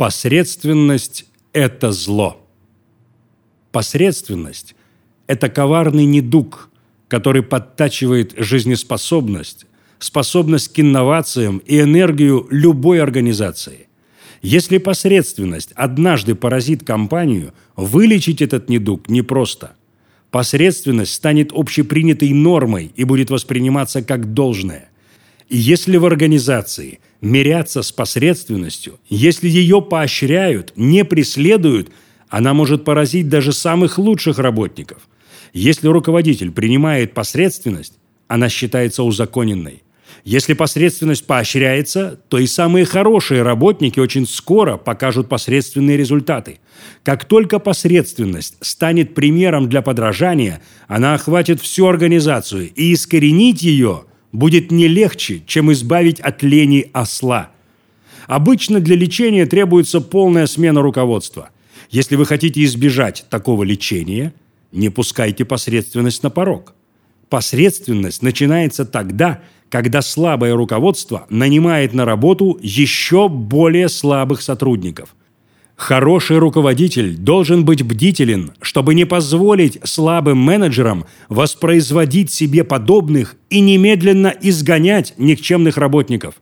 Посредственность – это зло. Посредственность – это коварный недуг, который подтачивает жизнеспособность, способность к инновациям и энергию любой организации. Если посредственность однажды поразит компанию, вылечить этот недуг непросто. Посредственность станет общепринятой нормой и будет восприниматься как должное. Если в организации мирятся с посредственностью, если ее поощряют, не преследуют, она может поразить даже самых лучших работников. Если руководитель принимает посредственность, она считается узаконенной. Если посредственность поощряется, то и самые хорошие работники очень скоро покажут посредственные результаты. Как только посредственность станет примером для подражания, она охватит всю организацию, и искоренить ее будет не легче, чем избавить от лени осла. Обычно для лечения требуется полная смена руководства. Если вы хотите избежать такого лечения, не пускайте посредственность на порог. Посредственность начинается тогда, когда слабое руководство нанимает на работу еще более слабых сотрудников. Хороший руководитель должен быть бдителен, чтобы не позволить слабым менеджерам воспроизводить себе подобных и немедленно изгонять никчемных работников.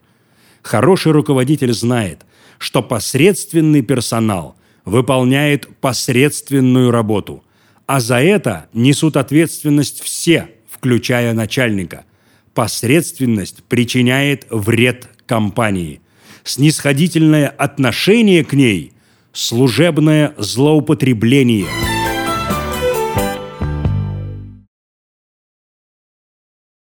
Хороший руководитель знает, что посредственный персонал выполняет посредственную работу, а за это несут ответственность все, включая начальника посредственность причиняет вред компании. Снисходительное отношение к ней – служебное злоупотребление –